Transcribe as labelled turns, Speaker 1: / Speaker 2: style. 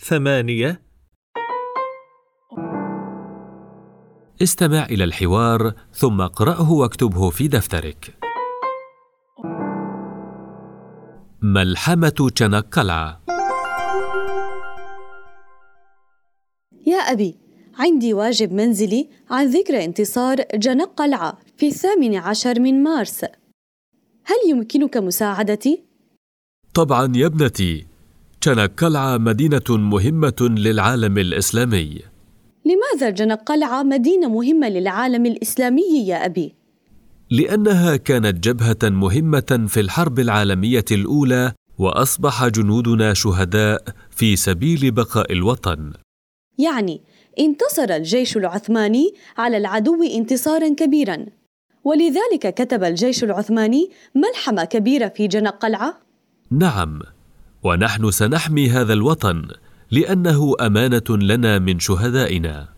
Speaker 1: ثمانية
Speaker 2: استمع إلى الحوار ثم اقرأه واكتبه في دفترك. ملحمة چنقلعة
Speaker 3: يا أبي عندي واجب منزلي عن ذكر انتصار جنق قلعة في الثامن عشر من مارس هل يمكنك مساعدتي؟
Speaker 2: طبعا يا ابنتي چنقلعة مدينة مهمة للعالم الإسلامي
Speaker 3: لماذا جنق قلعة مدينة مهمة للعالم الإسلامي يا أبي؟
Speaker 2: لأنها كانت جبهة مهمة في الحرب العالمية الأولى وأصبح جنودنا شهداء في سبيل بقاء الوطن
Speaker 3: يعني انتصر الجيش العثماني على العدو انتصارا كبيرا ولذلك كتب الجيش العثماني ملحمة كبيرة في جنق قلعة؟
Speaker 2: نعم ونحن سنحمي هذا الوطن لأنه أمانة لنا من شهدائنا.